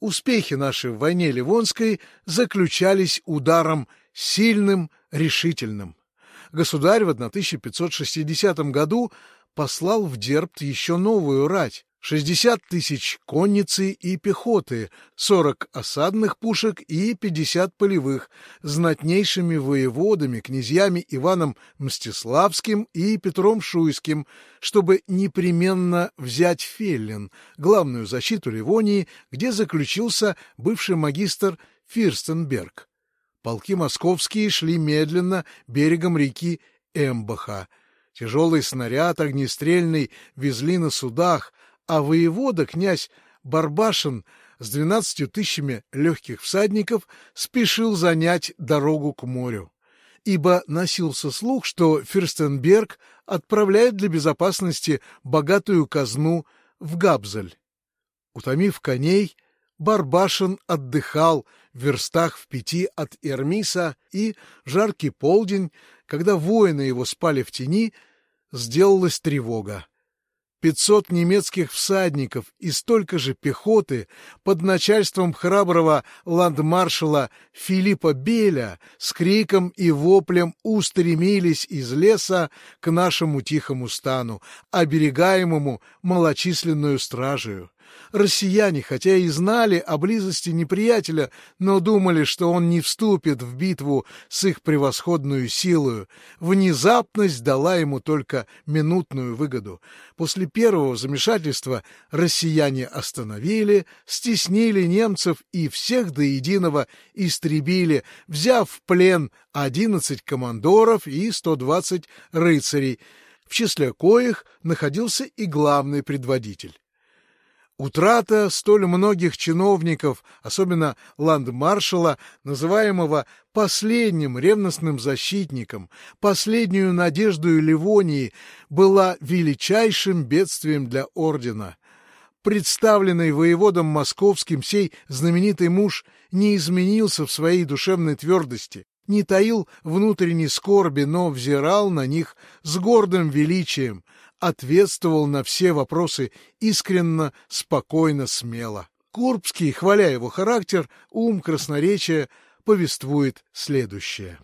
Успехи наши в войне Ливонской заключались ударом сильным, решительным. Государь в 1560 году послал в Дербт еще новую рать, 60 тысяч конницы и пехоты, 40 осадных пушек и 50 полевых, знатнейшими воеводами, князьями Иваном Мстиславским и Петром Шуйским, чтобы непременно взять Феллин, главную защиту Ливонии, где заключился бывший магистр Фирстенберг. Полки московские шли медленно берегом реки Эмбаха. Тяжелый снаряд огнестрельный везли на судах, а воевода, князь Барбашин, с двенадцатью тысячами легких всадников спешил занять дорогу к морю, ибо носился слух, что Фюрстенберг отправляет для безопасности богатую казну в Габзель. Утомив коней, Барбашин отдыхал в верстах в пяти от Эрмиса, и жаркий полдень, когда воины его спали в тени, сделалась тревога. Пятьсот немецких всадников и столько же пехоты под начальством храброго ландмаршала Филиппа Беля с криком и воплем устремились из леса к нашему тихому стану, оберегаемому малочисленную стражею. Россияне, хотя и знали о близости неприятеля, но думали, что он не вступит в битву с их превосходную силою. Внезапность дала ему только минутную выгоду. После первого замешательства россияне остановили, стеснили немцев и всех до единого истребили, взяв в плен 11 командоров и 120 рыцарей, в числе коих находился и главный предводитель. Утрата столь многих чиновников, особенно ландмаршала, называемого последним ревностным защитником, последнюю надеждою Ливонии, была величайшим бедствием для ордена. Представленный воеводом московским сей знаменитый муж не изменился в своей душевной твердости, не таил внутренней скорби, но взирал на них с гордым величием, ответствовал на все вопросы искренно, спокойно, смело. Курбский, хваля его характер, ум, красноречие, повествует следующее.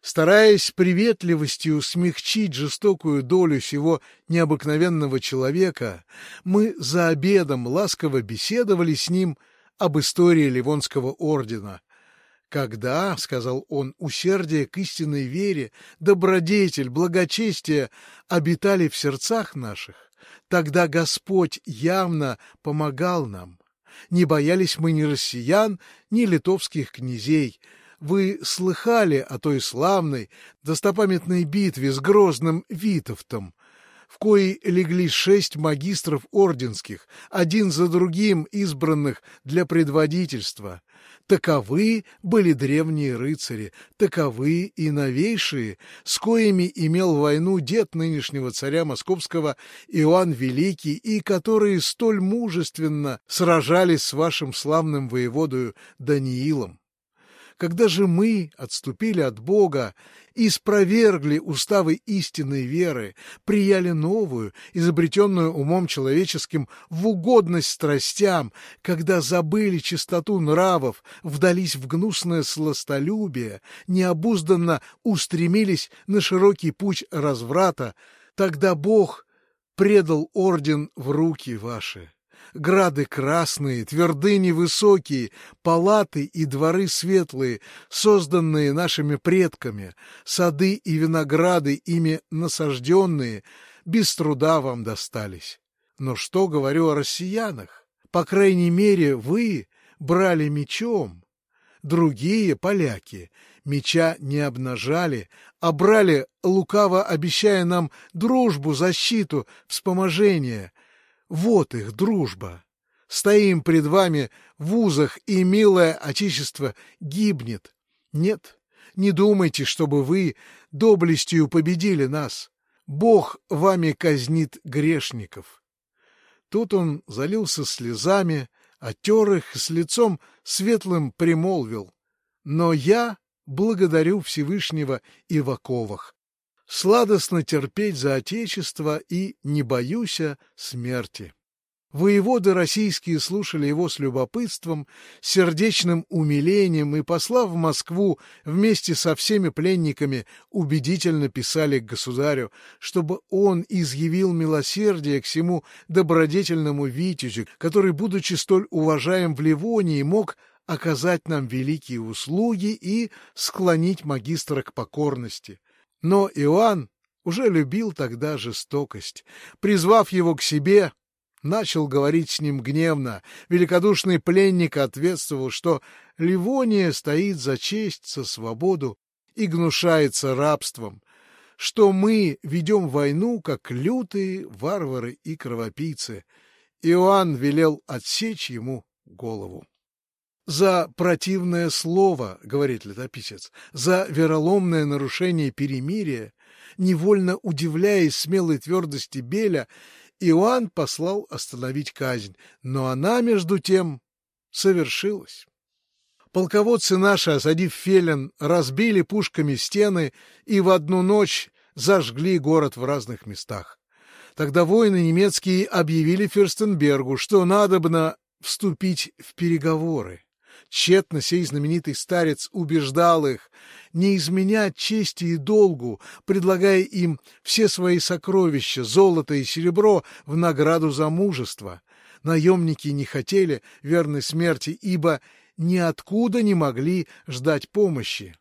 Стараясь приветливостью смягчить жестокую долю сего необыкновенного человека, мы за обедом ласково беседовали с ним об истории Ливонского ордена, когда, — сказал он, — усердие к истинной вере, добродетель, благочестие обитали в сердцах наших, тогда Господь явно помогал нам. Не боялись мы ни россиян, ни литовских князей. Вы слыхали о той славной, достопамятной битве с грозным Витовтом, в коей легли шесть магистров орденских, один за другим избранных для предводительства. Таковы были древние рыцари, таковы и новейшие, с коими имел войну дед нынешнего царя московского Иоанн Великий, и которые столь мужественно сражались с вашим славным воеводою Даниилом. Когда же мы отступили от Бога и спровергли уставы истинной веры, прияли новую, изобретенную умом человеческим в угодность страстям, когда забыли чистоту нравов, вдались в гнусное сластолюбие, необузданно устремились на широкий путь разврата, тогда Бог предал орден в руки ваши грады красные, твердыни высокие, палаты и дворы светлые, созданные нашими предками, сады и винограды, ими насажденные, без труда вам достались. Но что говорю о россиянах? По крайней мере, вы брали мечом. Другие, поляки, меча не обнажали, а брали, лукаво обещая нам дружбу, защиту, вспоможение — вот их дружба. Стоим пред вами в узах, и милое Отечество гибнет. Нет, не думайте, чтобы вы доблестью победили нас. Бог вами казнит грешников. Тут он залился слезами, отер их с лицом светлым примолвил. Но я благодарю Всевышнего и в оковах сладостно терпеть за Отечество и не боюся смерти. Воеводы российские слушали его с любопытством, сердечным умилением и, послав в Москву вместе со всеми пленниками, убедительно писали к государю, чтобы он изъявил милосердие к всему добродетельному витязю, который, будучи столь уважаем в Ливонии, мог оказать нам великие услуги и склонить магистра к покорности. Но Иоанн уже любил тогда жестокость. Призвав его к себе, начал говорить с ним гневно. Великодушный пленник ответствовал, что Ливония стоит за честь, за свободу и гнушается рабством, что мы ведем войну, как лютые варвары и кровопийцы. Иоанн велел отсечь ему голову. За противное слово, говорит летописец, за вероломное нарушение перемирия, невольно удивляясь смелой твердости Беля, Иоанн послал остановить казнь, но она, между тем, совершилась. Полководцы наши, осадив Фелен, разбили пушками стены и в одну ночь зажгли город в разных местах. Тогда воины немецкие объявили Ферстенбергу, что надобно вступить в переговоры. Тщетно сей знаменитый старец убеждал их не изменять чести и долгу, предлагая им все свои сокровища, золото и серебро, в награду за мужество. Наемники не хотели верной смерти, ибо ниоткуда не могли ждать помощи.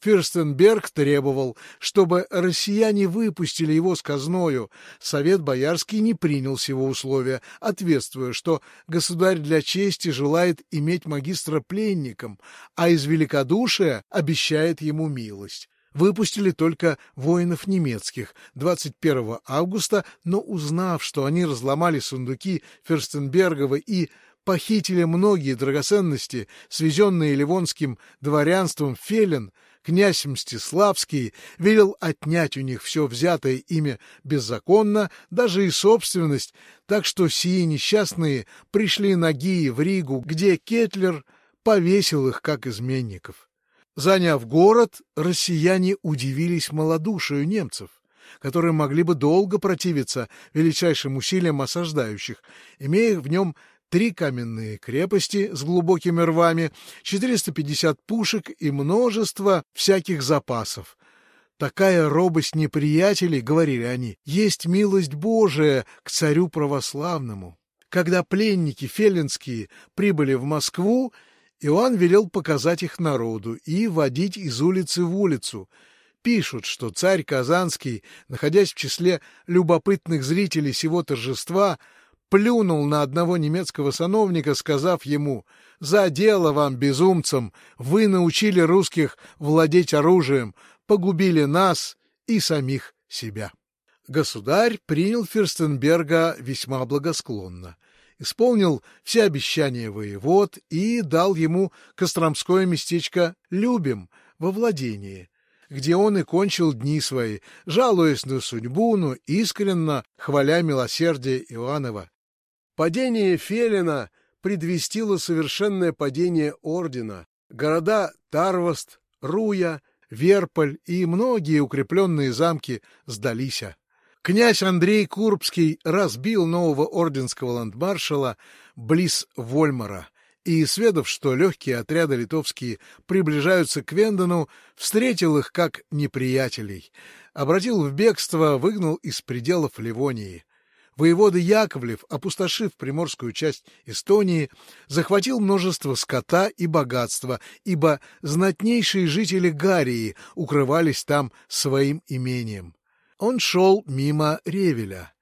Фирстенберг требовал, чтобы россияне выпустили его с казною. Совет Боярский не принял сего условия, ответствуя, что государь для чести желает иметь магистра пленником, а из великодушия обещает ему милость. Выпустили только воинов немецких 21 августа, но узнав, что они разломали сундуки Ферстенбергова и похитили многие драгоценности, свезенные ливонским дворянством Фелен, князь Мстиславский велел отнять у них все взятое ими беззаконно, даже и собственность, так что сии несчастные пришли ноги в Ригу, где Кетлер повесил их как изменников. Заняв город, россияне удивились малодушию немцев которые могли бы долго противиться величайшим усилиям осаждающих, имея в нем три каменные крепости с глубокими рвами, 450 пушек и множество всяких запасов. Такая робость неприятелей, — говорили они, — есть милость Божия к царю православному. Когда пленники фелинские прибыли в Москву, Иоанн велел показать их народу и водить из улицы в улицу. Пишут, что царь Казанский, находясь в числе любопытных зрителей сего торжества, плюнул на одного немецкого сановника, сказав ему «За дело вам, безумцам! Вы научили русских владеть оружием, погубили нас и самих себя». Государь принял Ферстенберга весьма благосклонно, исполнил все обещания воевод и дал ему Костромское местечко Любим во владение, где он и кончил дни свои, жалуясь на судьбу, но искренно хваля милосердие Иоаннова. Падение Фелина предвестило совершенное падение ордена. Города Тарвост, Руя, Верполь и многие укрепленные замки сдались. Князь Андрей Курбский разбил нового орденского ландмаршала близ Вольмара и, исследав, что легкие отряды литовские приближаются к Вендену, встретил их как неприятелей, обратил в бегство, выгнал из пределов Ливонии. Воевода Яковлев, опустошив приморскую часть Эстонии, захватил множество скота и богатства, ибо знатнейшие жители Гарии укрывались там своим имением. Он шел мимо Ревеля.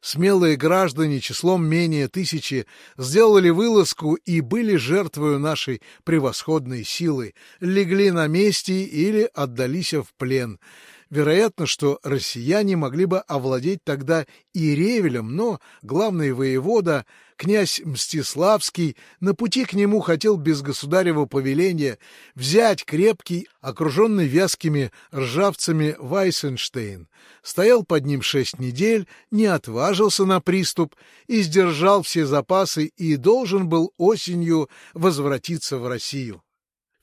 Смелые граждане числом менее тысячи сделали вылазку и были жертвою нашей превосходной силы, легли на месте или отдались в плен — Вероятно, что россияне могли бы овладеть тогда и Ревелем, но главный воевода, князь Мстиславский, на пути к нему хотел без государева повеления взять крепкий, окруженный вязкими ржавцами Вайсенштейн. Стоял под ним шесть недель, не отважился на приступ и сдержал все запасы и должен был осенью возвратиться в Россию.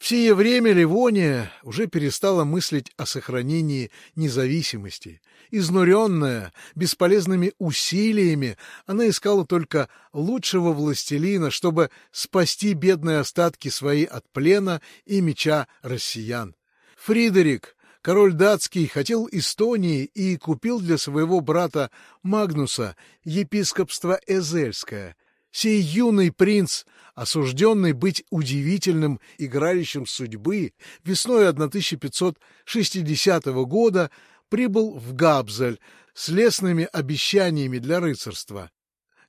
В сие время Ливония уже перестала мыслить о сохранении независимости. Изнуренная бесполезными усилиями, она искала только лучшего властелина, чтобы спасти бедные остатки свои от плена и меча россиян. Фридерик, король датский, хотел Эстонии и купил для своего брата Магнуса епископство Эзельское. Сей юный принц осужденный быть удивительным игралищем судьбы, весной 1560 года прибыл в Габзель с лесными обещаниями для рыцарства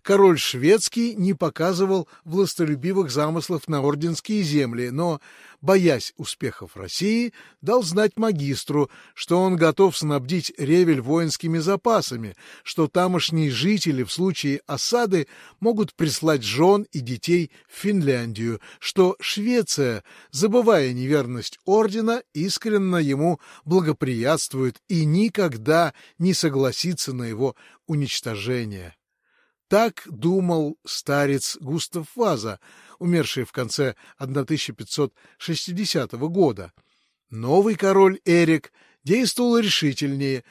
король шведский не показывал властолюбивых замыслов на орденские земли, но, боясь успехов России, дал знать магистру, что он готов снабдить Ревель воинскими запасами, что тамошние жители в случае осады могут прислать жен и детей в Финляндию, что Швеция, забывая неверность ордена, искренне ему благоприятствует и никогда не согласится на его уничтожение. Так думал старец Густав Ваза, умерший в конце 1560 года. Новый король Эрик действовал решительнее,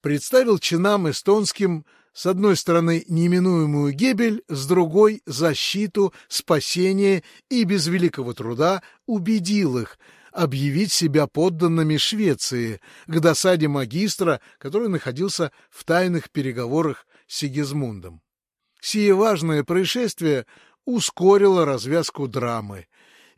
представил чинам эстонским с одной стороны неминуемую гибель, с другой — защиту, спасение и без великого труда убедил их объявить себя подданными Швеции к досаде магистра, который находился в тайных переговорах с Сигизмундом. Сие важное происшествие ускорило развязку драмы.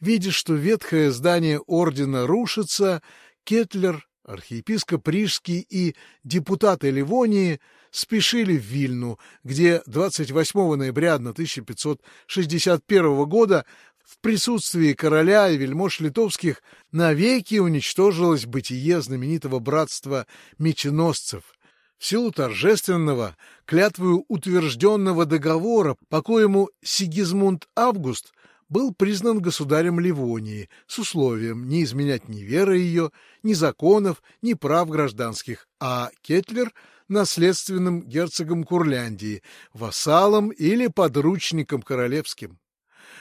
Видя, что ветхое здание ордена рушится, Кетлер, архиепископ Рижский и депутаты Ливонии спешили в Вильну, где 28 ноября 1561 года в присутствии короля и вельмож литовских навеки уничтожилось бытие знаменитого братства меченосцев, в силу торжественного, клятвою утвержденного договора, по коему Сигизмунд Август был признан государем Ливонии с условием не изменять ни веры ее, ни законов, ни прав гражданских, а Кетлер — наследственным герцогом Курляндии, вассалом или подручником королевским.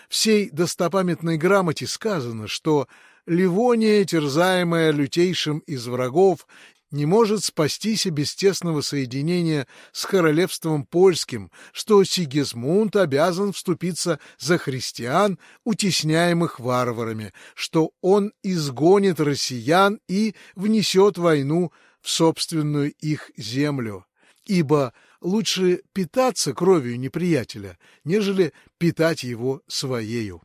В сей достопамятной грамоте сказано, что Ливония, терзаемая лютейшим из врагов не может спастись без тесного соединения с королевством польским, что Сигизмунд обязан вступиться за христиан, утесняемых варварами, что он изгонит россиян и внесет войну в собственную их землю. Ибо лучше питаться кровью неприятеля, нежели питать его своею.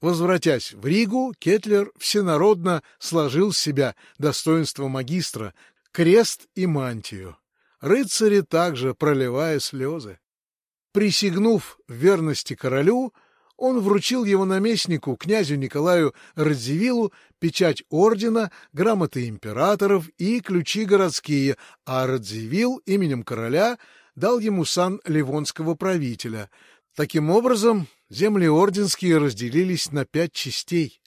Возвратясь в Ригу, Кетлер всенародно сложил с себя достоинство магистра, крест и мантию. Рыцари также проливая слезы. Присягнув верности королю, он вручил его наместнику, князю Николаю Радзивиллу, печать ордена, грамоты императоров и ключи городские, а Радзивилл именем короля дал ему сан ливонского правителя. Таким образом, земли орденские разделились на пять частей.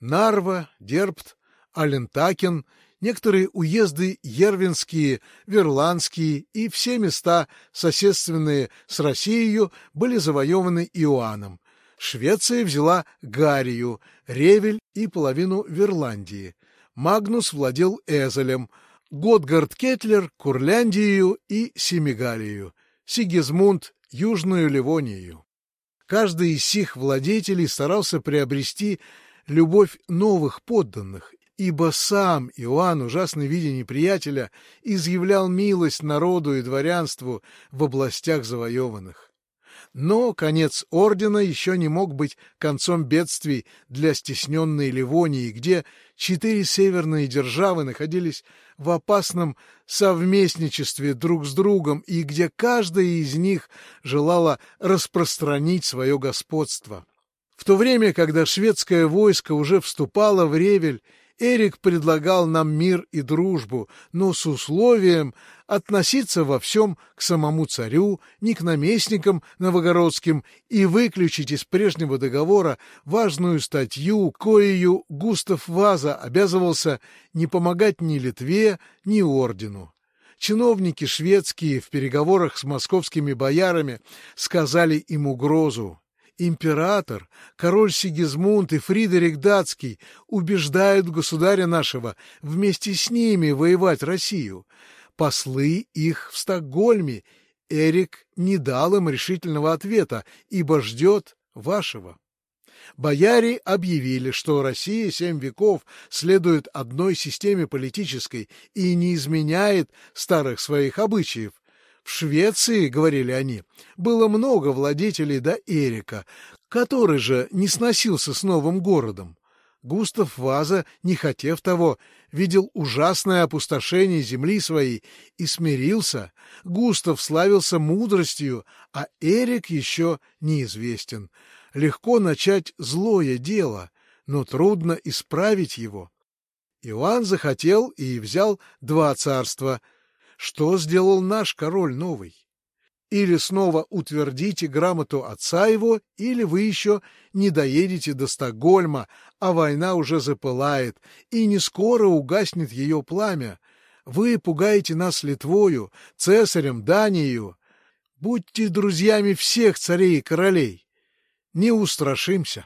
Нарва, Дербт, Алентакен, некоторые уезды Ервинские, Верландские и все места, соседственные с Россией, были завоеваны Иоанном. Швеция взяла Гарию, Ревель и половину Верландии. Магнус владел Эзелем, Готгард Кетлер — Курляндию и Семигалию, Сигизмунд — Южную Ливонию. Каждый из сих владетелей старался приобрести любовь новых подданных, ибо сам Иоанн, ужасно видя неприятеля, изъявлял милость народу и дворянству в областях завоеванных. Но конец ордена еще не мог быть концом бедствий для стесненной Ливонии, где четыре северные державы находились в опасном совместничестве друг с другом и где каждая из них желала распространить свое господство. В то время, когда шведское войско уже вступало в Ревель Эрик предлагал нам мир и дружбу, но с условием относиться во всем к самому царю, не к наместникам новогородским, и выключить из прежнего договора важную статью, коею Густав Ваза обязывался не помогать ни Литве, ни ордену. Чиновники шведские в переговорах с московскими боярами сказали им угрозу Император, король Сигизмунд и Фридерик Датский убеждают государя нашего вместе с ними воевать Россию. Послы их в Стокгольме. Эрик не дал им решительного ответа, ибо ждет вашего. Бояре объявили, что Россия семь веков следует одной системе политической и не изменяет старых своих обычаев. В Швеции, говорили они, было много владетелей до Эрика, который же не сносился с новым городом. Густав Ваза, не хотев того, видел ужасное опустошение земли своей и смирился. Густав славился мудростью, а Эрик еще неизвестен. Легко начать злое дело, но трудно исправить его. Иоанн захотел и взял два царства — что сделал наш король новый? Или снова утвердите грамоту отца его, или вы еще не доедете до Стокгольма, а война уже запылает, и не скоро угаснет ее пламя. Вы пугаете нас Литвою, цесарем, Данию. Будьте друзьями всех царей и королей. Не устрашимся.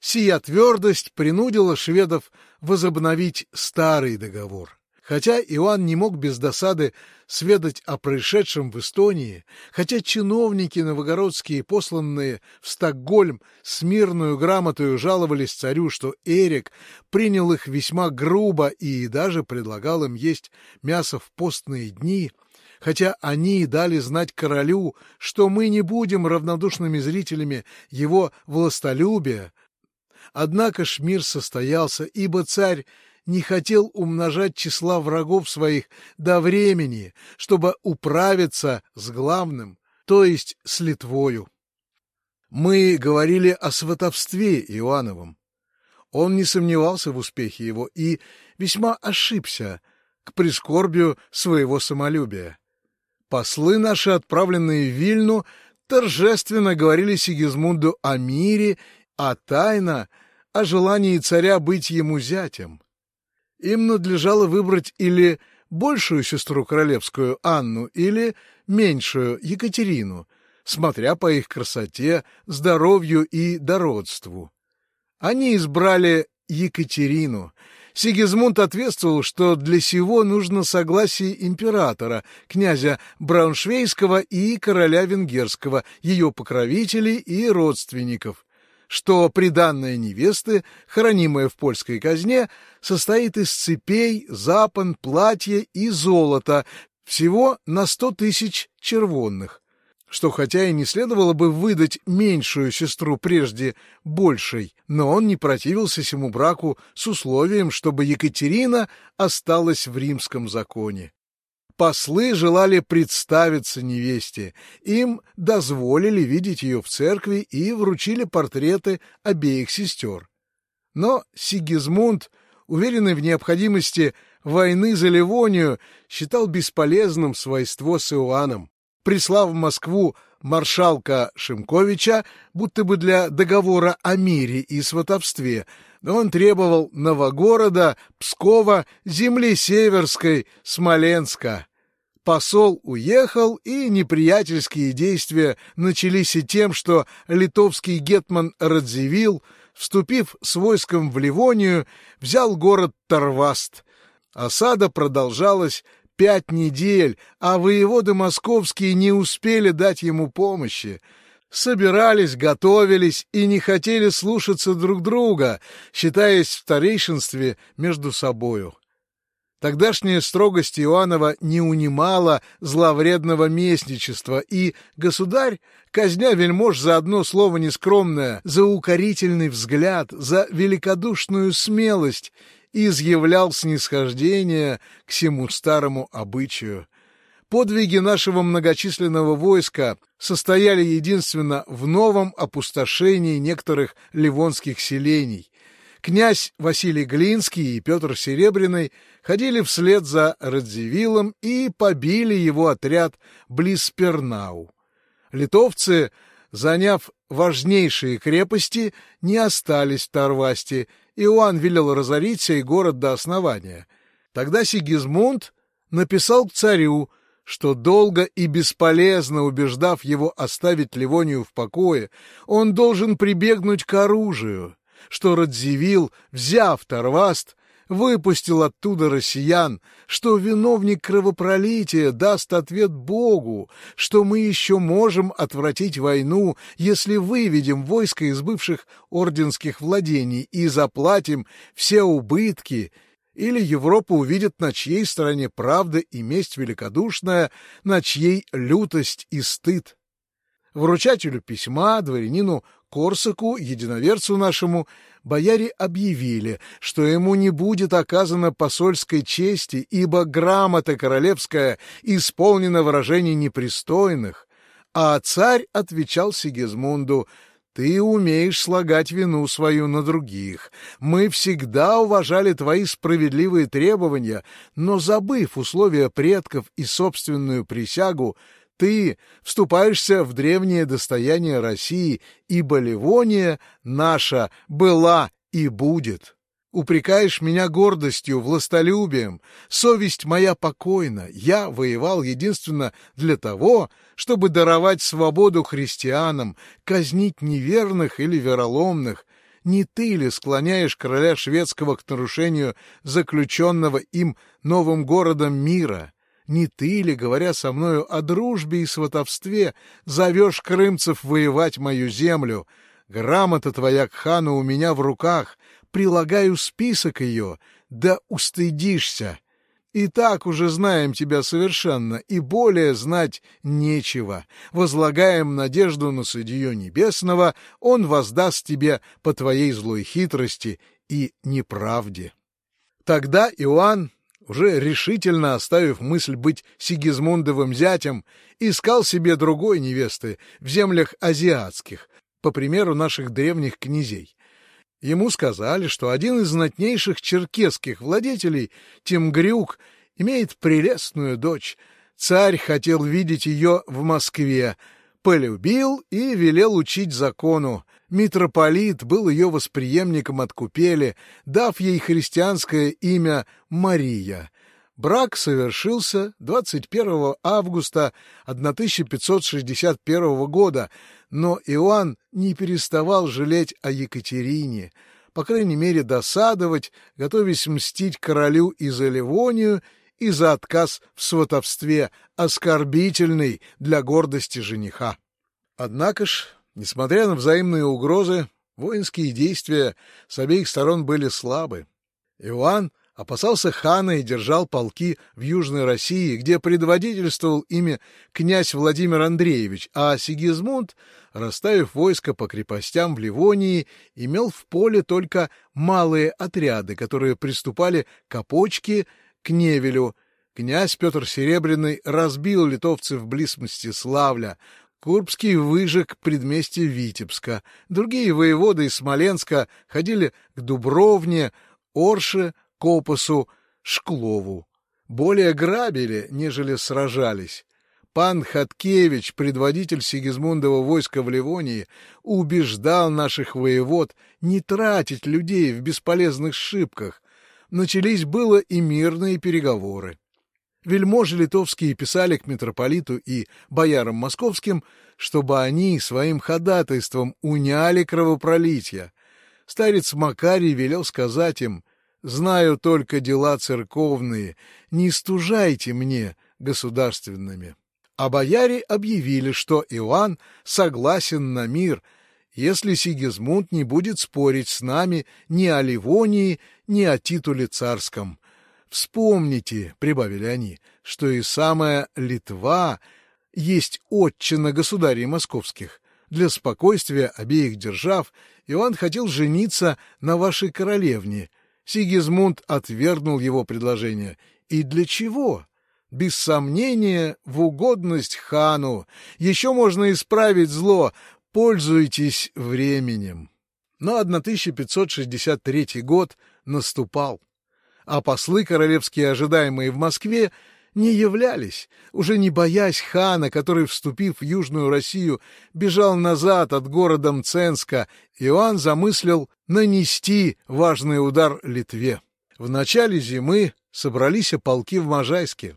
Сия твердость принудила шведов возобновить старый договор. Хотя Иоанн не мог без досады сведать о происшедшем в Эстонии, хотя чиновники новогородские, посланные в Стокгольм, с мирную грамотою жаловались царю, что Эрик принял их весьма грубо и даже предлагал им есть мясо в постные дни, хотя они дали знать королю, что мы не будем равнодушными зрителями его властолюбия. Однако ж мир состоялся, ибо царь не хотел умножать числа врагов своих до времени, чтобы управиться с главным, то есть с Литвою. Мы говорили о сватовстве Иоанновом. Он не сомневался в успехе его и весьма ошибся к прискорбию своего самолюбия. Послы наши, отправленные в Вильну, торжественно говорили Сигизмунду о мире, а тайно о желании царя быть ему зятем. Им надлежало выбрать или большую сестру королевскую Анну, или меньшую Екатерину, смотря по их красоте, здоровью и дородству. Они избрали Екатерину. Сигизмунд ответствовал, что для сего нужно согласие императора, князя Брауншвейского и короля венгерского, ее покровителей и родственников что приданная невесты, хранимая в польской казне, состоит из цепей, запон, платья и золота, всего на сто тысяч червонных, что хотя и не следовало бы выдать меньшую сестру прежде большей, но он не противился сему браку с условием, чтобы Екатерина осталась в римском законе. Послы желали представиться невесте. Им дозволили видеть ее в церкви и вручили портреты обеих сестер. Но Сигизмунд, уверенный в необходимости войны за Ливонию, считал бесполезным свойство с Иоанном. Прислав в Москву маршалка Шимковича, будто бы для договора о мире и сватовстве, он требовал Новогорода, Пскова, земли Северской, Смоленска. Посол уехал, и неприятельские действия начались и тем, что литовский гетман Радзивилл, вступив с войском в Ливонию, взял город Тарваст. Осада продолжалась пять недель, а воеводы московские не успели дать ему помощи. Собирались, готовились и не хотели слушаться друг друга, считаясь в старейшинстве между собою. Тогдашняя строгость Иоаннова не унимала зловредного местничества, и государь, казня вельмож за одно слово нескромное, за укорительный взгляд, за великодушную смелость, изъявлял снисхождение к всему старому обычаю. Подвиги нашего многочисленного войска состояли единственно в новом опустошении некоторых ливонских селений, Князь Василий Глинский и Петр Серебряный ходили вслед за Радзивиллом и побили его отряд близ Пернау. Литовцы, заняв важнейшие крепости, не остались в Тарвасте, Иоанн велел разорить сей город до основания. Тогда Сигизмунд написал к царю, что долго и бесполезно убеждав его оставить Ливонию в покое, он должен прибегнуть к оружию, что Радзивилл, взяв Тарваст, выпустил оттуда россиян, что виновник кровопролития даст ответ Богу, что мы еще можем отвратить войну, если выведем войско из бывших орденских владений и заплатим все убытки, или Европа увидит, на чьей стороне правда и месть великодушная, на чьей лютость и стыд. Вручателю письма, дворянину Корсаку, единоверцу нашему, бояре объявили, что ему не будет оказано посольской чести, ибо грамота королевская исполнена выражений непристойных, а царь отвечал Сигизмунду — ты умеешь слагать вину свою на других. Мы всегда уважали твои справедливые требования, но, забыв условия предков и собственную присягу, ты вступаешься в древнее достояние России, ибо Ливония наша была и будет. Упрекаешь меня гордостью, властолюбием. Совесть моя покойна. Я воевал единственно для того, чтобы даровать свободу христианам, казнить неверных или вероломных. Не ты ли склоняешь короля шведского к нарушению заключенного им новым городом мира? Не ты ли, говоря со мною о дружбе и сватовстве, зовешь крымцев воевать мою землю? Грамота твоя к хану у меня в руках, прилагаю список ее, да устыдишься. И так уже знаем тебя совершенно, и более знать нечего. Возлагаем надежду на Судью Небесного, он воздаст тебе по твоей злой хитрости и неправде. Тогда Иоанн, уже решительно оставив мысль быть Сигизмундовым зятем, искал себе другой невесты в землях азиатских, по примеру наших древних князей. Ему сказали, что один из знатнейших черкесских владетелей, Тимгрюк, имеет прелестную дочь. Царь хотел видеть ее в Москве, полюбил и велел учить закону. Митрополит был ее восприемником от купели, дав ей христианское имя Мария. Брак совершился 21 августа 1561 года, но Иоанн не переставал жалеть о Екатерине, по крайней мере досадовать, готовясь мстить королю и за Ливонию, и за отказ в сватовстве, оскорбительный для гордости жениха. Однако ж, несмотря на взаимные угрозы, воинские действия с обеих сторон были слабы. Иоанн опасался хана и держал полки в Южной России, где предводительствовал ими князь Владимир Андреевич, а Сигизмунд, расставив войско по крепостям в Ливонии, имел в поле только малые отряды, которые приступали к Опочке, к Невелю. Князь Петр Серебряный разбил литовцев близ Мстиславля, Курбский выжег предместье Витебска. Другие воеводы из Смоленска ходили к Дубровне, Орше, Копосу, Шклову. Более грабили, нежели сражались. Пан Хаткевич, предводитель Сигизмундова войска в Ливонии, убеждал наших воевод не тратить людей в бесполезных шибках. Начались было и мирные переговоры. Вельможи литовские писали к митрополиту и боярам московским, чтобы они своим ходатайством уняли кровопролитие. Старец Макарий велел сказать им, Знаю только дела церковные, не стужайте мне государственными. А бояре объявили, что Иоанн согласен на мир, если Сигизмунд не будет спорить с нами ни о Ливонии, ни о титуле царском. Вспомните, — прибавили они, — что и самая Литва есть отчина государей московских. Для спокойствия обеих держав Иоанн хотел жениться на вашей королевне — Сигизмунд отвергнул его предложение. И для чего? Без сомнения, в угодность хану. Еще можно исправить зло. Пользуйтесь временем. Но 1563 год наступал, а послы королевские, ожидаемые в Москве, не являлись, уже не боясь хана, который, вступив в Южную Россию, бежал назад от города Мценска, Иоанн замыслил нанести важный удар Литве. В начале зимы собрались полки в Можайске.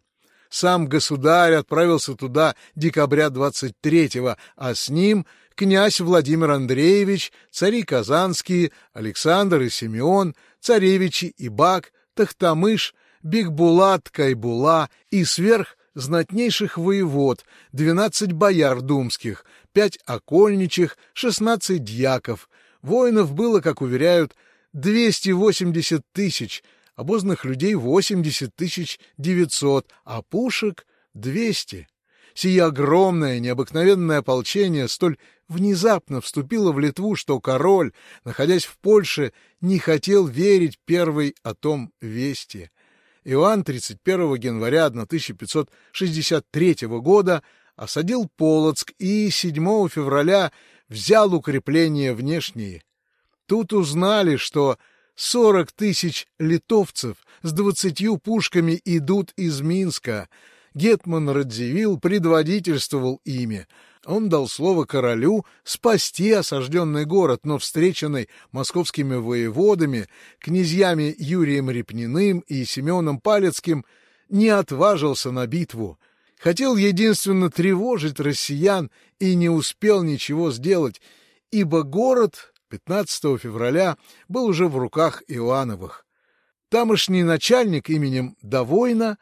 Сам государь отправился туда декабря 23-го, а с ним князь Владимир Андреевич, цари Казанские, Александр и Симеон, царевичи Ибак, Тахтамыш, Бигбулат, Кайбула и сверх знатнейших воевод, двенадцать бояр думских, пять окольничих, шестнадцать дьяков. Воинов было, как уверяют, двести восемьдесят тысяч, обозных людей восемьдесят тысяч девятьсот, а пушек — двести. Сие огромное, необыкновенное ополчение столь внезапно вступило в Литву, что король, находясь в Польше, не хотел верить первой о том вести. Иоанн 31 января 1563 года осадил Полоцк и 7 февраля взял укрепления внешние. Тут узнали, что 40 тысяч литовцев с двадцатью пушками идут из Минска. Гетман Радзивилл предводительствовал ими — он дал слово королю спасти осажденный город, но встреченный московскими воеводами, князьями Юрием Репниным и Семеном Палецким, не отважился на битву. Хотел единственно тревожить россиян и не успел ничего сделать, ибо город 15 февраля был уже в руках Иоанновых. Тамошний начальник именем Довойна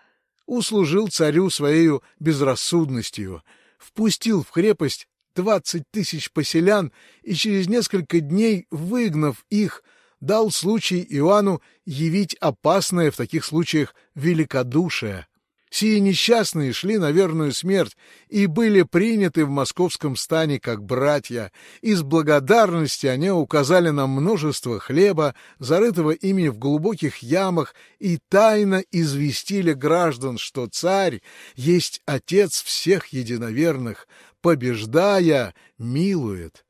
услужил царю своей безрассудностью — впустил в крепость двадцать тысяч поселян и через несколько дней, выгнав их, дал случай Иоанну явить опасное в таких случаях великодушие. Сие несчастные шли на верную смерть и были приняты в московском стане как братья. Из благодарности они указали нам множество хлеба, зарытого ими в глубоких ямах, и тайно известили граждан, что царь есть отец всех единоверных, побеждая, милует.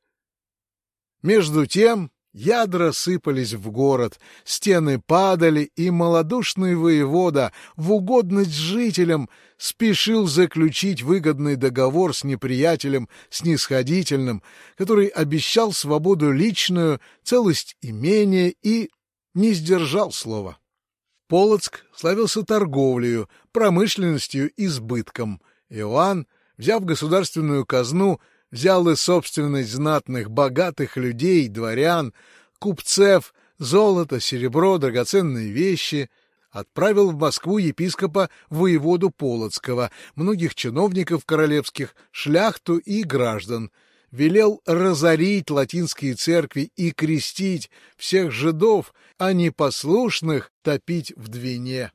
Между тем Ядра сыпались в город, стены падали, и малодушный воевода в угодность жителям спешил заключить выгодный договор с неприятелем снисходительным, который обещал свободу личную, целость имения и не сдержал слова. Полоцк славился торговлею, промышленностью и сбытком. Иоанн, взяв государственную казну, взял и собственность знатных, богатых людей, дворян, купцев, золото, серебро, драгоценные вещи, отправил в Москву епископа воеводу Полоцкого, многих чиновников королевских, шляхту и граждан, велел разорить латинские церкви и крестить всех жидов, а непослушных топить в Двине.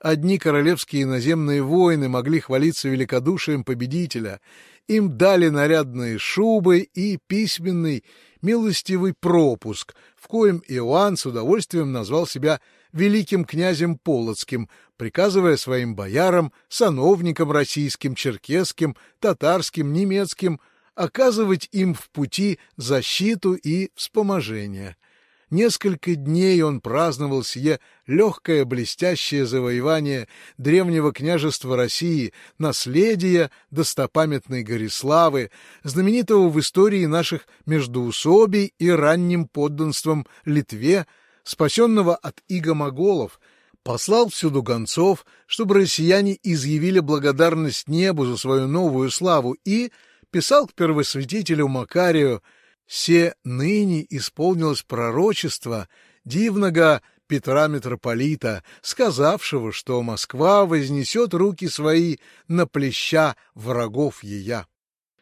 Одни королевские наземные воины могли хвалиться великодушием победителя, им дали нарядные шубы и письменный милостивый пропуск, в коем Иоанн с удовольствием назвал себя великим князем Полоцким, приказывая своим боярам, сановникам российским, черкесским, татарским, немецким оказывать им в пути защиту и вспоможение. Несколько дней он праздновал сие легкое блестящее завоевание древнего княжества России, наследия достопамятной Гориславы, знаменитого в истории наших междоусобий и ранним подданством Литве, спасенного от иго-моголов, послал всюду гонцов, чтобы россияне изъявили благодарность небу за свою новую славу и писал к первосвятителю Макарию Се ныне исполнилось пророчество дивного Петра Митрополита, сказавшего, что Москва вознесет руки свои на плеща врагов ея.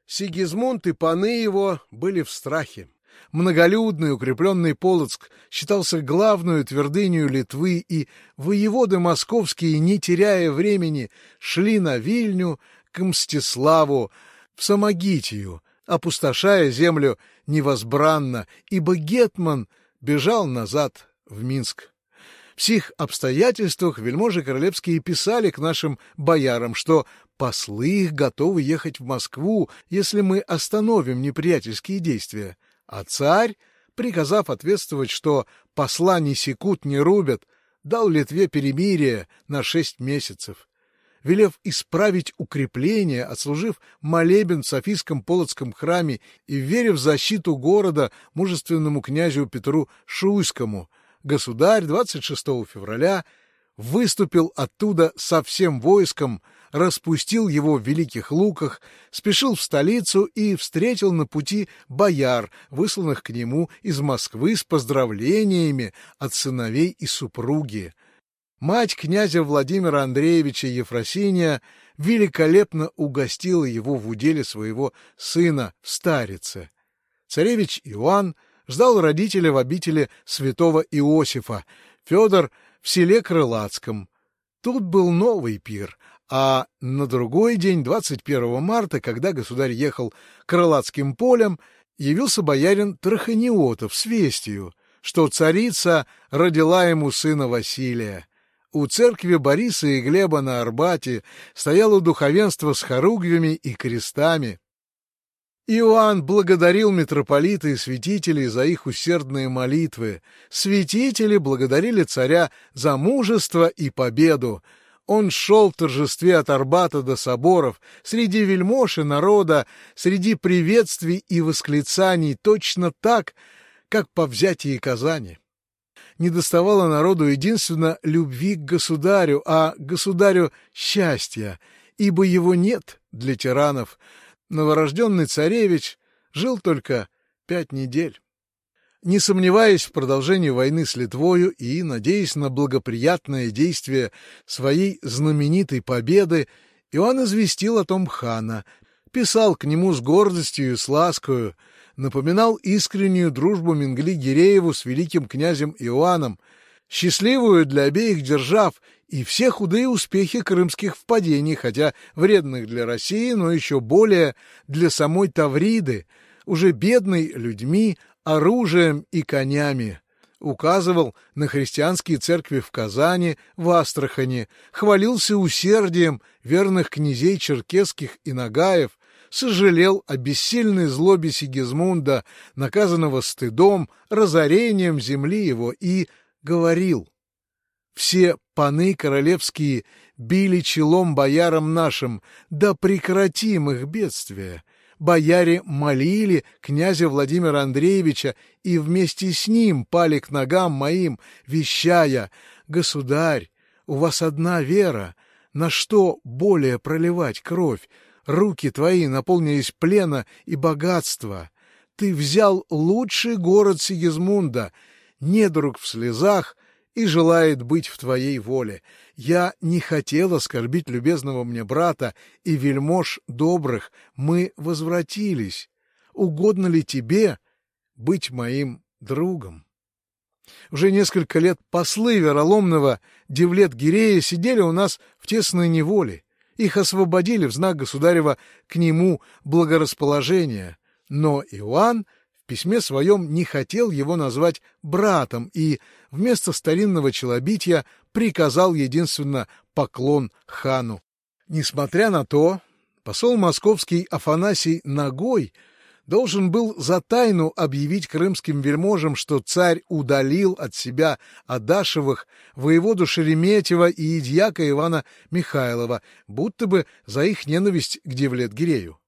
Сигизмунд и паны его были в страхе. Многолюдный укрепленный Полоцк считался главную твердынью Литвы, и воеводы московские, не теряя времени, шли на Вильню к Мстиславу, в Самогитию, опустошая землю невозбранно, ибо Гетман бежал назад в Минск. В сих обстоятельствах вельможи королевские писали к нашим боярам, что послы их готовы ехать в Москву, если мы остановим неприятельские действия, а царь, приказав ответствовать, что посла не секут, не рубят, дал Литве перемирие на шесть месяцев велев исправить укрепление, отслужив молебен в Софийском Полоцком храме и верив защиту города мужественному князю Петру Шуйскому, государь 26 февраля выступил оттуда со всем войском, распустил его в Великих Луках, спешил в столицу и встретил на пути бояр, высланных к нему из Москвы с поздравлениями от сыновей и супруги. Мать князя Владимира Андреевича Ефросиния великолепно угостила его в уделе своего сына в Старице. Царевич Иоанн ждал родителя в обители святого Иосифа, Федор в селе Крылатском. Тут был новый пир, а на другой день, 21 марта, когда государь ехал Крылатским полем, явился боярин Траханиотов с вестью, что царица родила ему сына Василия. У церкви Бориса и Глеба на Арбате стояло духовенство с хоругвями и крестами. Иоанн благодарил митрополита и святителей за их усердные молитвы. Святители благодарили царя за мужество и победу. Он шел в торжестве от Арбата до соборов, среди вельмож и народа, среди приветствий и восклицаний, точно так, как по взятии Казани не доставало народу единственно любви к государю, а государю — счастья, ибо его нет для тиранов. Новорожденный царевич жил только пять недель. Не сомневаясь в продолжении войны с Литвою и надеясь на благоприятное действие своей знаменитой победы, Иоанн известил о том хана, писал к нему с гордостью и с ласкою, напоминал искреннюю дружбу Менгли-Гирееву с великим князем Иоанном, счастливую для обеих держав и все худые успехи крымских впадений, хотя вредных для России, но еще более для самой Тавриды, уже бедной людьми, оружием и конями. Указывал на христианские церкви в Казани, в Астрахани, хвалился усердием верных князей черкесских и нагаев, сожалел о бессильной злобе Сигизмунда, наказанного стыдом, разорением земли его, и говорил «Все паны королевские били челом боярам нашим, да прекратим их бедствие». Бояре молили князя Владимира Андреевича и вместе с ним пали к ногам моим, вещая «Государь, у вас одна вера, на что более проливать кровь, Руки твои наполнились плена и богатства. Ты взял лучший город Сигизмунда, недруг в слезах и желает быть в твоей воле. Я не хотел оскорбить любезного мне брата и вельмож добрых. Мы возвратились. Угодно ли тебе быть моим другом? Уже несколько лет послы вероломного Девлет-Гирея сидели у нас в тесной неволе. Их освободили в знак государева к нему благорасположения, но Иоанн в письме своем не хотел его назвать братом и вместо старинного челобития приказал единственно поклон хану. Несмотря на то, посол московский Афанасий Ногой должен был за тайну объявить крымским вельможам, что царь удалил от себя Адашевых, воеводу Шереметьева и дьяка Ивана Михайлова, будто бы за их ненависть к Девлет-Гирею.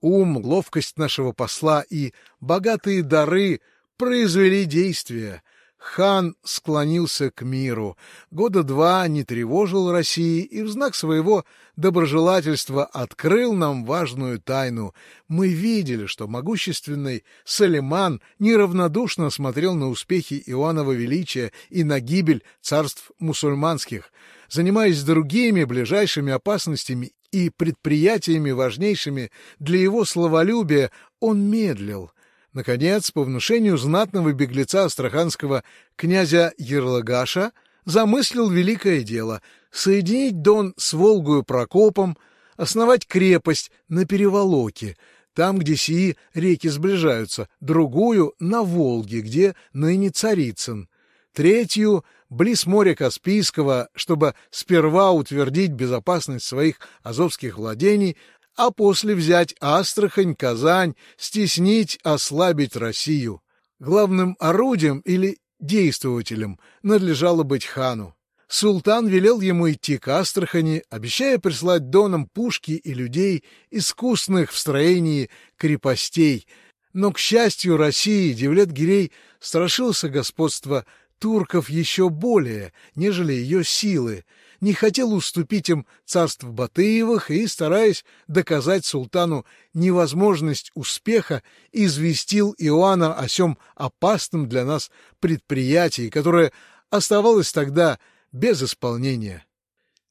Ум, ловкость нашего посла и богатые дары произвели действие, хан склонился к миру, года два не тревожил России и в знак своего доброжелательства открыл нам важную тайну. Мы видели, что могущественный Салиман неравнодушно смотрел на успехи Иоаннова Величия и на гибель царств мусульманских, занимаясь другими ближайшими опасностями и предприятиями важнейшими для его словолюбия, он медлил — Наконец, по внушению знатного беглеца астраханского князя Ерлагаша, замыслил великое дело — соединить Дон с Волгою Прокопом, основать крепость на Переволоке, там, где сии реки сближаются, другую — на Волге, где ныне Царицын, третью — близ моря Каспийского, чтобы сперва утвердить безопасность своих азовских владений, а после взять Астрахань, Казань, стеснить, ослабить Россию. Главным орудием или действователем надлежало быть хану. Султан велел ему идти к Астрахани, обещая прислать донам пушки и людей, искусных в строении крепостей. Но, к счастью России, Девлет-Гирей страшился господства турков еще более, нежели ее силы, не хотел уступить им царство Батыевых и, стараясь доказать султану невозможность успеха, известил Иоанна о сем опасном для нас предприятии, которое оставалось тогда без исполнения.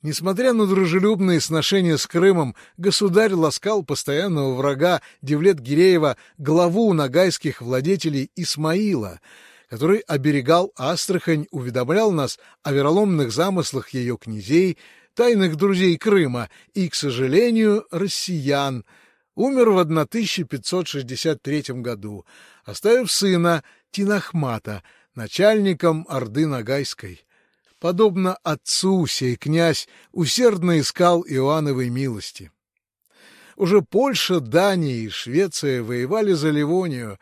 Несмотря на дружелюбные сношения с Крымом, государь ласкал постоянного врага Девлет-Гиреева, главу нагайских владетелей Исмаила, который оберегал Астрахань, уведомлял нас о вероломных замыслах ее князей, тайных друзей Крыма и, к сожалению, россиян. Умер в 1563 году, оставив сына Тинахмата, начальником Орды Нагайской. Подобно отцу сей князь усердно искал Иоанновой милости. Уже Польша, Дания и Швеция воевали за Ливонию.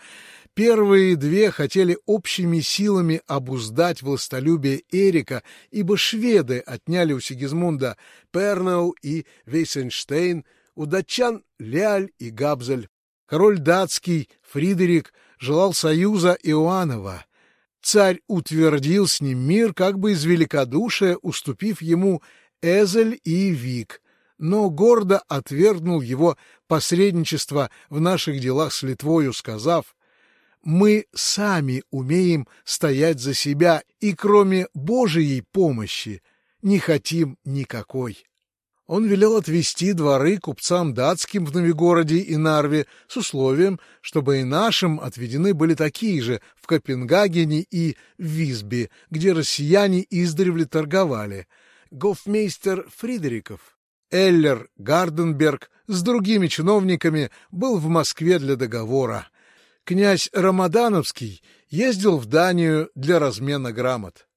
Первые две хотели общими силами обуздать властолюбие Эрика, ибо шведы отняли у Сигизмунда Пернау и Вейсенштейн, у датчан Ляль и Габзель. Король датский Фридерик желал союза Иоаннова — Царь утвердил с ним мир, как бы из великодушия уступив ему Эзель и Вик, но гордо отвергнул его посредничество в наших делах с Литвою, сказав, «Мы сами умеем стоять за себя, и кроме Божией помощи не хотим никакой» он велел отвести дворы купцам датским в Новигороде и Нарве с условием, чтобы и нашим отведены были такие же в Копенгагене и Висбе, где россияне издревле торговали. Гофмейстер Фридериков, Эллер Гарденберг с другими чиновниками был в Москве для договора. Князь Рамадановский ездил в Данию для размена грамот.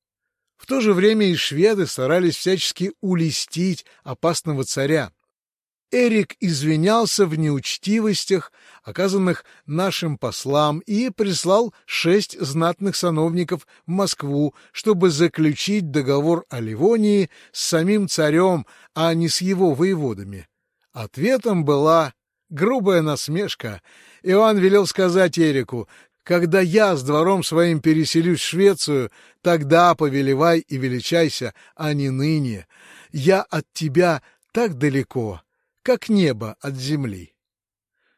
В то же время и шведы старались всячески улестить опасного царя. Эрик извинялся в неучтивостях, оказанных нашим послам, и прислал шесть знатных сановников в Москву, чтобы заключить договор о Ливонии с самим царем, а не с его воеводами. Ответом была грубая насмешка. Иоанн велел сказать Эрику, когда я с двором своим переселюсь в Швецию, тогда повелевай и величайся, а не ныне. Я от тебя так далеко, как небо от земли.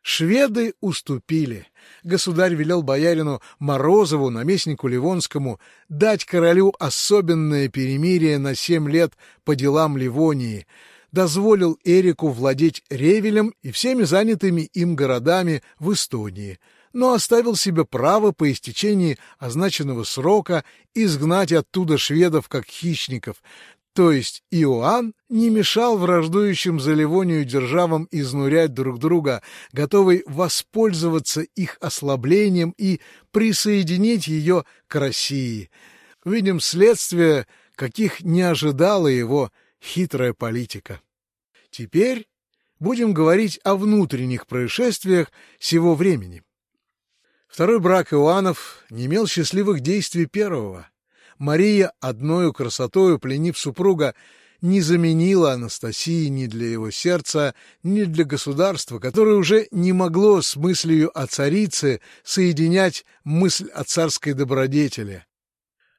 Шведы уступили. Государь велел боярину Морозову, наместнику Ливонскому, дать королю особенное перемирие на семь лет по делам Ливонии, дозволил Эрику владеть Ревелем и всеми занятыми им городами в Эстонии — но оставил себе право по истечении означенного срока изгнать оттуда шведов как хищников, то есть Иоанн не мешал враждующим за Ливонию державам изнурять друг друга, готовый воспользоваться их ослаблением и присоединить ее к России. Видим следствие, каких не ожидала его хитрая политика. Теперь будем говорить о внутренних происшествиях сего времени. Второй брак Иоаннов не имел счастливых действий первого. Мария, одною красотою пленив супруга, не заменила Анастасии ни для его сердца, ни для государства, которое уже не могло с мыслью о царице соединять мысль о царской добродетели.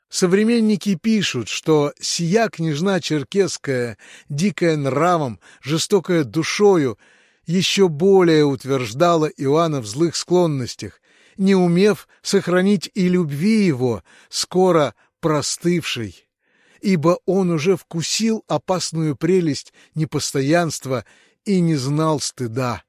Современники пишут, что сия княжна черкесская, дикая нравом, жестокая душою, еще более утверждала Иоанна в злых склонностях, не умев сохранить и любви его, скоро простывшей, ибо он уже вкусил опасную прелесть непостоянства и не знал стыда.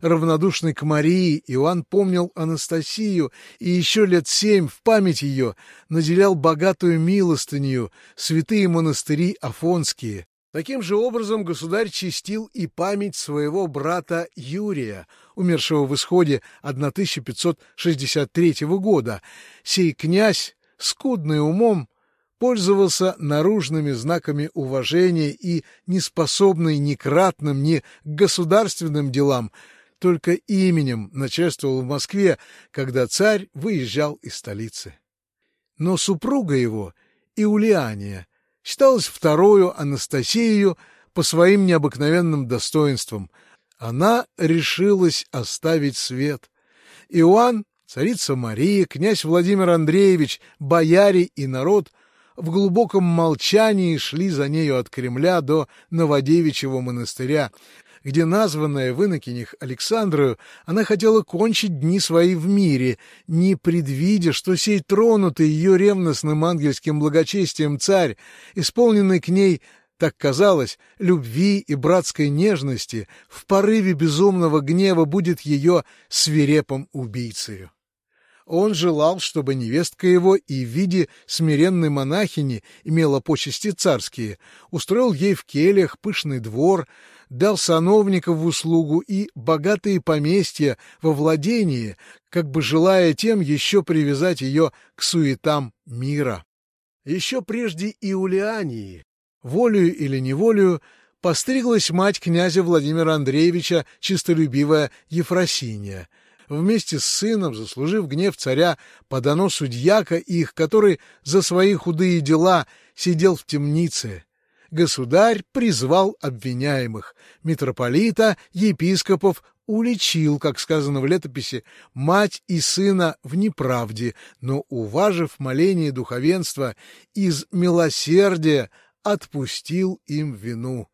Равнодушный к Марии, Иоанн помнил Анастасию и еще лет семь в память ее наделял богатую милостынью святые монастыри Афонские, Таким же образом государь чистил и память своего брата Юрия, умершего в исходе 1563 года. Сей князь, скудный умом, пользовался наружными знаками уважения и неспособный ни к ратным, ни государственным делам, только именем начальствовал в Москве, когда царь выезжал из столицы. Но супруга его, Иулиания, считалась вторую Анастасию по своим необыкновенным достоинствам. Она решилась оставить свет. Иоанн, царица Мария, князь Владимир Андреевич, бояре и народ в глубоком молчании шли за нею от Кремля до Новодевичьего монастыря, где, названная в инокинях Александрою, она хотела кончить дни свои в мире, не предвидя, что сей тронутый ее ревностным ангельским благочестием царь, исполненный к ней так казалось, любви и братской нежности, в порыве безумного гнева будет ее свирепым убийцею. Он желал, чтобы невестка его и в виде смиренной монахини имела почести царские, устроил ей в кельях пышный двор, дал сановников в услугу и богатые поместья во владении, как бы желая тем еще привязать ее к суетам мира. Еще прежде Иулиании, волею или неволею, постриглась мать князя Владимира Андреевича, чистолюбивая Ефросиния — вместе с сыном, заслужив гнев царя по доносу дьяка их, который за свои худые дела сидел в темнице. Государь призвал обвиняемых, митрополита, епископов, уличил, как сказано в летописи, мать и сына в неправде, но, уважив моление духовенства, из милосердия отпустил им вину.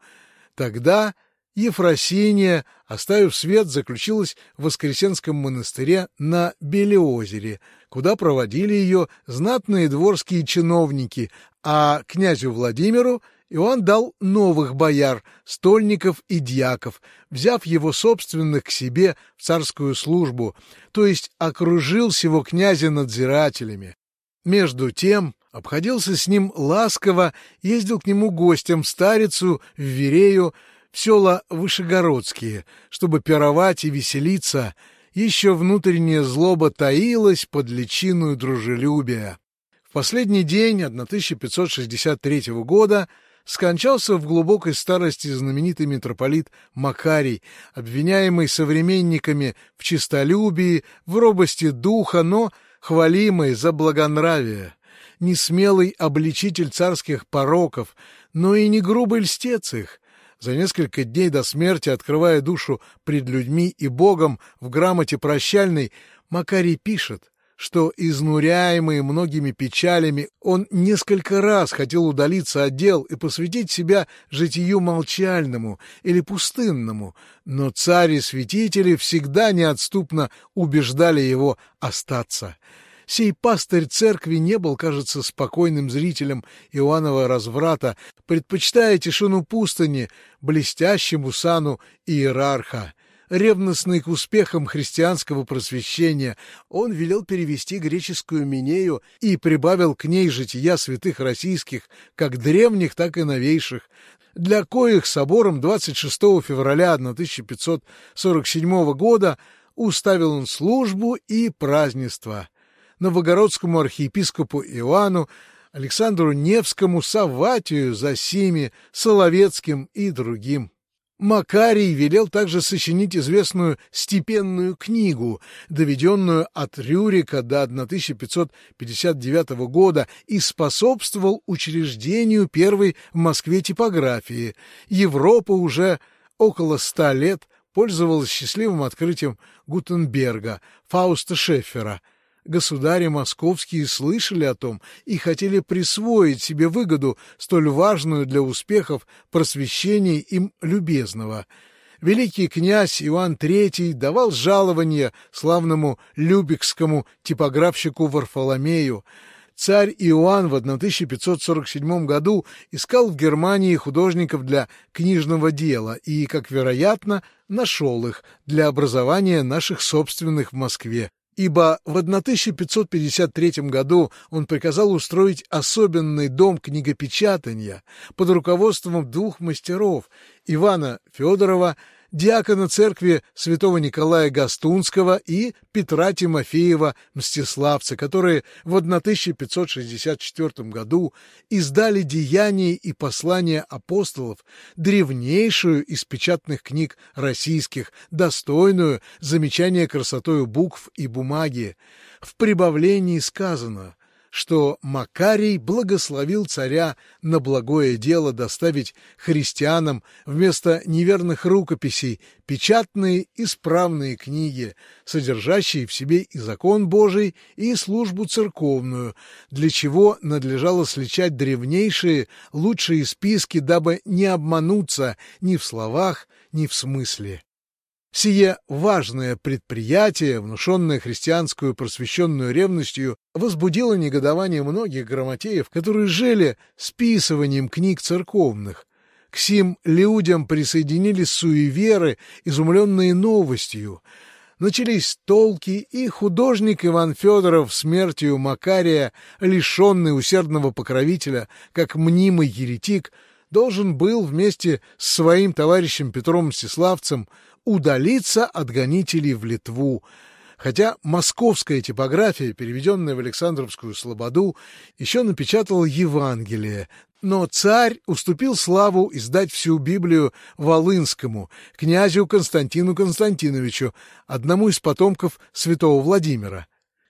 Тогда Ефросиния, оставив свет, заключилась в Воскресенском монастыре на Белеозере, куда проводили ее знатные дворские чиновники, а князю Владимиру Иоанн дал новых бояр, стольников и дьяков, взяв его собственных к себе в царскую службу, то есть окружил сего князя надзирателями. Между тем обходился с ним ласково, ездил к нему гостем в Старицу, в Верею, в села Вышегородские, чтобы пировать и веселиться, еще внутренняя злоба таилась под личиную дружелюбия. В последний день 1563 года скончался в глубокой старости знаменитый митрополит Макарий, обвиняемый современниками в честолюбии, в робости духа, но хвалимый за благонравие, не смелый обличитель царских пороков, но и не грубый льстец их, за несколько дней до смерти, открывая душу пред людьми и Богом в грамоте прощальной, Макарий пишет, что, изнуряемый многими печалями, он несколько раз хотел удалиться от дел и посвятить себя житию молчальному или пустынному, но царь и святители всегда неотступно убеждали его остаться — Сей пастырь церкви не был, кажется, спокойным зрителем Иоаннова разврата, предпочитая тишину пустыни, блестящему сану иерарха. Ревностный к успехам христианского просвещения, он велел перевести греческую Минею и прибавил к ней жития святых российских, как древних, так и новейших, для коих собором 26 февраля 1547 года уставил он службу и празднество новогородскому архиепископу Иоанну, Александру Невскому, Саватию, Засиме, Соловецким и другим. Макарий велел также сочинить известную стипенную книгу, доведенную от Рюрика до 1559 года, и способствовал учреждению первой в Москве типографии. Европа уже около ста лет пользовалась счастливым открытием Гутенберга, Фауста Шеффера — Государи московские слышали о том и хотели присвоить себе выгоду, столь важную для успехов просвещения им любезного. Великий князь Иоанн III давал жалование славному любекскому типографщику Варфоломею. Царь Иоанн в 1547 году искал в Германии художников для книжного дела и, как вероятно, нашел их для образования наших собственных в Москве ибо в 1553 году он приказал устроить особенный дом книгопечатания под руководством двух мастеров Ивана Федорова диакона церкви святого Николая Гастунского и Петра Тимофеева Мстиславца, которые в 1564 году издали «Деяния и послания апостолов», древнейшую из печатных книг российских, достойную замечания красотою букв и бумаги. В прибавлении сказано что Макарий благословил царя на благое дело доставить христианам вместо неверных рукописей печатные исправные книги, содержащие в себе и закон Божий, и службу церковную, для чего надлежало сличать древнейшие, лучшие списки, дабы не обмануться ни в словах, ни в смысле. Сие важное предприятие, внушенное христианскую просвещенную ревностью, возбудило негодование многих грамотеев, которые жили списыванием книг церковных. К сим людям присоединились суеверы, изумленные новостью. Начались толки, и художник Иван Федоров смертью Макария, лишенный усердного покровителя, как мнимый еретик, должен был вместе с своим товарищем Петром Мстиславцем удалиться от гонителей в Литву, хотя московская типография, переведенная в Александровскую Слободу, еще напечатала Евангелие, но царь уступил славу издать всю Библию Волынскому, князю Константину Константиновичу, одному из потомков святого Владимира.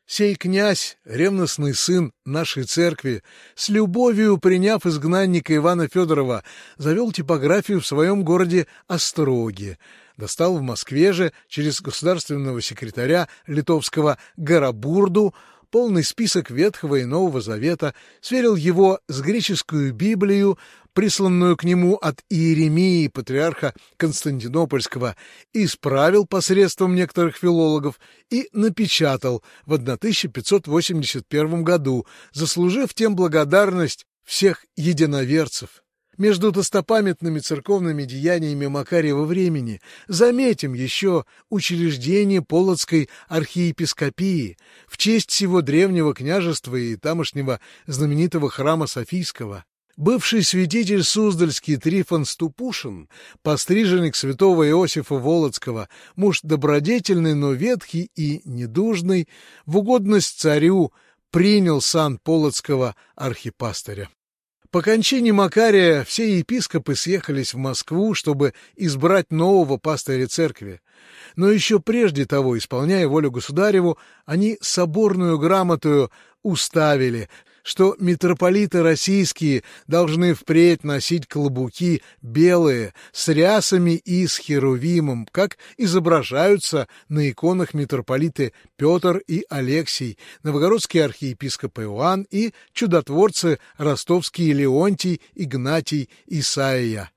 Сей князь, ревностный сын нашей церкви, с любовью приняв изгнанника Ивана Федорова, завел типографию в своем городе Остроге, достал в Москве же через государственного секретаря литовского Гарабурду полный список Ветхого и Нового Завета, сверил его с греческую Библию, присланную к нему от Иеремии, патриарха Константинопольского, исправил посредством некоторых филологов и напечатал в 1581 году, заслужив тем благодарность всех единоверцев. Между достопамятными церковными деяниями Макарьева времени заметим еще учреждение Полоцкой архиепископии в честь всего древнего княжества и тамошнего знаменитого храма Софийского. Бывший святитель Суздальский Трифон Ступушин, постриженник святого Иосифа Волоцкого, муж добродетельный, но ветхий и недужный, в угодность царю принял сан Полоцкого архипастыря. По кончине Макария все епископы съехались в Москву, чтобы избрать нового пастыря церкви. Но еще прежде того, исполняя волю государеву, они соборную грамоту уставили, что митрополиты российские должны впредь носить клобуки белые с рясами и с херувимом, как изображаются на иконах митрополиты Петр и Алексий, новгородский архиепископ Иоанн и чудотворцы ростовские Леонтий, Игнатий, Исаия.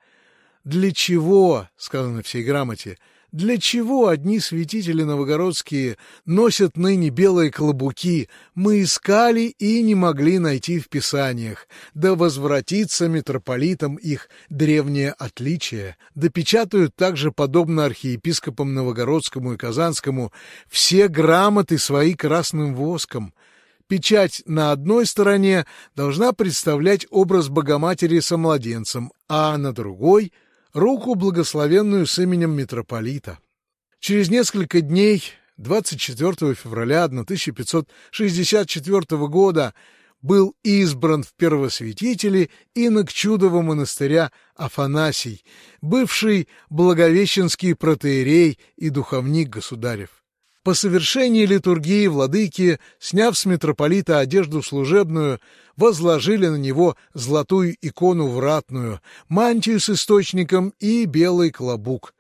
«Для чего, — сказано в всей грамоте, — для чего одни святители новогородские носят ныне белые клобуки, мы искали и не могли найти в писаниях, да возвратится митрополитам их древнее отличие, да печатают также, подобно архиепископам Новогородскому и Казанскому, все грамоты свои красным воском, Печать на одной стороне должна представлять образ Богоматери со младенцем, а на другой руку благословенную с именем митрополита. Через несколько дней, 24 февраля 1564 года, был избран в первосвятители инок Чудового монастыря Афанасий, бывший благовещенский протеерей и духовник государев. По совершении литургии владыки, сняв с митрополита одежду служебную, возложили на него золотую икону вратную, мантию с источником и белый клобук.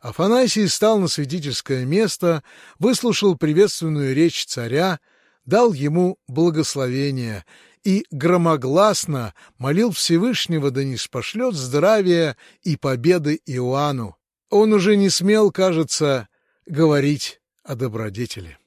Афанасий стал на святительское место, выслушал приветственную речь царя, дал ему благословение и громогласно молил Всевышнего да не спошлет здравия и победы Иоанну. Он уже не смел, кажется, говорить о добродетели.